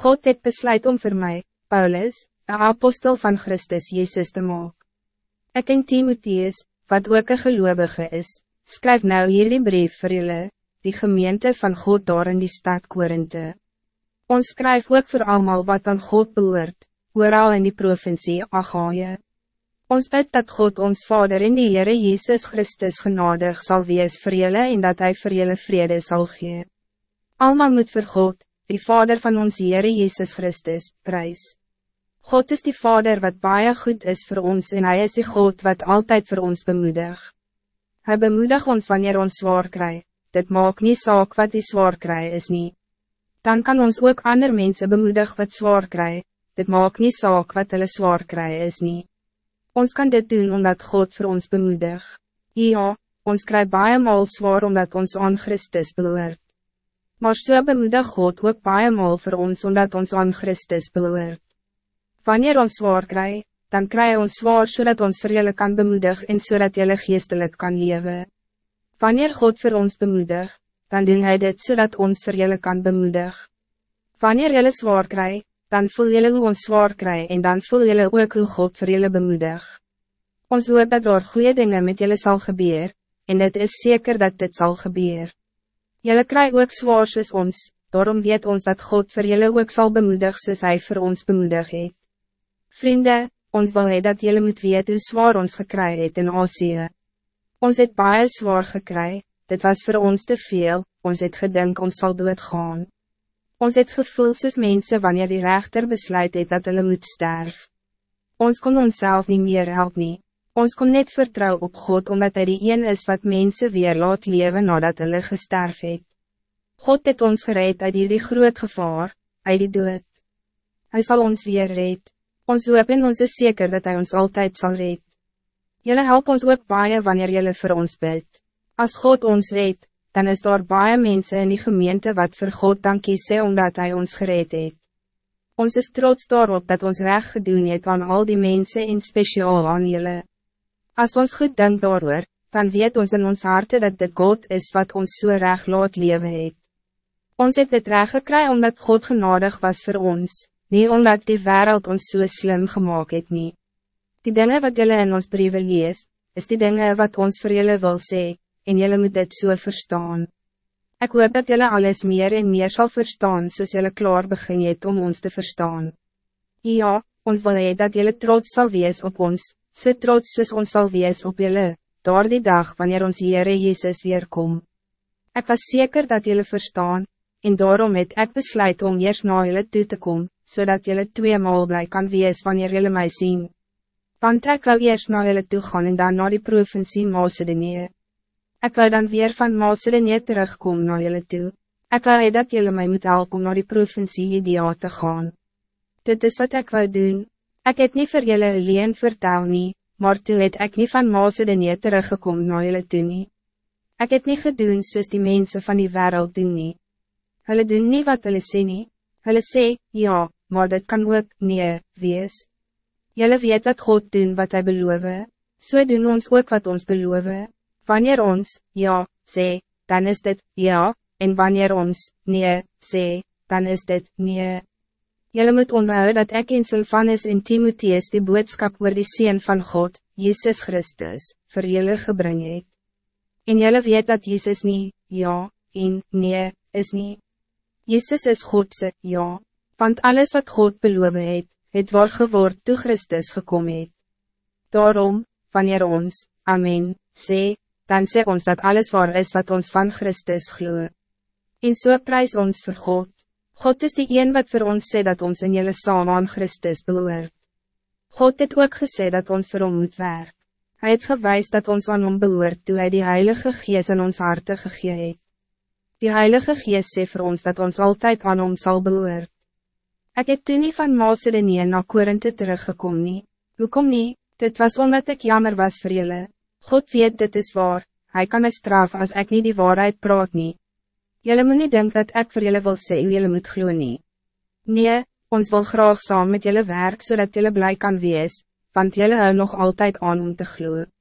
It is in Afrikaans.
God het besluit om voor mij, Paulus, een apostel van Christus Jezus te maken. Ik en Timotheus, wat ook een gelovige is, skryf nou hierdie brief vir julle, die gemeente van God daar in die stad Korinthe. Ons skryf ook voor allemaal wat aan God behoort, ooral in die provincie Achaie. Ons bid dat God ons Vader in die Heere Jezus Christus genadig zal wees vir julle en dat Hij vir julle vrede zal gee. Almal moet vir God, die Vader van ons Heere Jezus Christus, prijs. God is die Vader wat baie goed is voor ons en Hij is die God wat altijd voor ons bemoedig. Hij bemoedig ons wanneer ons zwaar krijgt. dit maakt niet saak wat die zwaar krijgt is niet. Dan kan ons ook andere mensen bemoedig wat zwaar krijgt. dit maakt niet saak wat hulle zwaar krijgt is niet. Ons kan dit doen omdat God voor ons bemoedig. Ja, ons krijgt baie maal zwaar omdat ons aan Christus behoort. Maar so bemoedig God ook baie maal voor ons omdat ons aan Christus behoort. Wanneer ons zwaar krijgt, dan krijg ons zwaar zodat ons vir julle kan bemoedig en zodat so jullie geestelijk kan leven. Wanneer God voor ons bemoedig, dan doen hij dit zodat ons vir julle kan bemoedig. Wanneer jullie zwaar krijgt, dan voel jullie hoe ons zwaar krijgt en dan voel jullie ook hoe God voor jullie bemoedig. Ons hoort dat door goede dingen met jullie zal gebeuren, en het is zeker dat dit zal gebeuren. Jullie krijgen ook zwaar soos ons, daarom weet ons dat God voor jullie ook zal bemoedig soos hij voor ons bemoedig het. Vrienden, ons wil hee dat jullie moet weet hoe zwaar ons gekry het in Azië. Ons het baie zwaar gekry, dit was voor ons te veel, ons het gedink ons zal doodgaan. Ons het gevoel soos mense wanneer die rechter besluit het dat hulle moet sterf. Ons kon onszelf niet meer helpen. nie. Ons kon net vertrouwen op God omdat hij die een is wat mensen weer laat leven nadat hulle gesterf het. God het ons gereed uit die groot gevaar, uit die dood. Hij zal ons weer red. Ons hoop en ons is zeker dat hij ons altijd zal red. Jullie help ons ook baie wanneer jullie voor ons bid. Als God ons red, dan is daar baie mensen in die gemeente wat voor God dankie sê omdat hij ons gered het. Ons is trots daarop dat ons recht gedoen het aan al die mensen in speciaal aan jullie. Als ons goed denkt daarover, dan weet ons in ons harte dat dit God is wat ons so recht laat leven het. Ons het dit recht gekry omdat God genadig was voor ons, niet omdat die wereld ons so slim gemaakt het nie. Die dingen wat jullie in ons brieven lees, is die dingen wat ons voor jullie wil sê, en jullie moet dit so verstaan. Ik hoop dat jullie alles meer en meer zal verstaan soos jullie klaar begin het om ons te verstaan. Ja, ons wil hee dat jullie trots zal wees op ons, so trots soos ons sal wees op julle, daar die dag wanneer ons Heere Jezus weerkom. Ik was zeker dat jullie verstaan, en daarom het ek besluit om eerst na jullie toe te komen, zodat jullie tweemaal blij kan wees wanneer jullie mij zien. Want ik wil eerst naar jullie toe gaan en dan naar die provincie Macedonië. Ik wil dan weer van Macedonië terugkomen naar jullie toe. Ik wil dat jullie mij moet helpen om naar die provincie Judea te gaan. Dit is wat ik wil doen. Ik het niet voor jullie alleen vertel nie, maar toe het ek nie van Macedonië teruggekom na jullie toe nie. Ek het niet gedoen soos die mensen van die wereld doen nie. Hulle doen nie wat hulle sê nie. Hulle sê, ja, maar dit kan ook, nee, wees. Julle weet dat God doen wat hij beloof, so doen ons ook wat ons beloof. Wanneer ons, ja, sê, dan is dit, ja, en wanneer ons, nee, sê, dan is dit, nee. Jullie moet onthou dat ik in Sylvanus en Timotheus die boodskap oor die Seen van God, Jezus Christus, voor jullie gebring het. En jullie weet dat Jezus niet, ja, en nee, is niet. Jezus is Godse, ja, want alles wat God beloof het, het waar geword toe Christus gekom het. Daarom, wanneer ons, Amen, sê, dan sê ons dat alles waar is wat ons van Christus gloe. En so prijs ons voor God. God is die een wat voor ons sê dat ons in jullie saam aan Christus behoort. God het ook gesê dat ons voor hom moet werk. Hij het gewijs dat ons aan hom behoort toe hy die Heilige Gees in ons harte gegee het. Die Heilige Gees sê voor ons dat ons altijd aan hom zal behoort. Ik heb toen niet van Macedonië naar Korinthe teruggekom nie. Hoekom nie? Dit was omdat ik jammer was voor jullie. God weet dit is waar, hij kan mij straf als ik niet die waarheid praat niet. Jullie moet niet denken dat ik voor jullie wil zeggen hoe jullie moet gloeien nie. Nee, ons wil graag samen met jullie werk zodat jullie blij kan wees, want jullie hou nog altijd aan om te gloeien.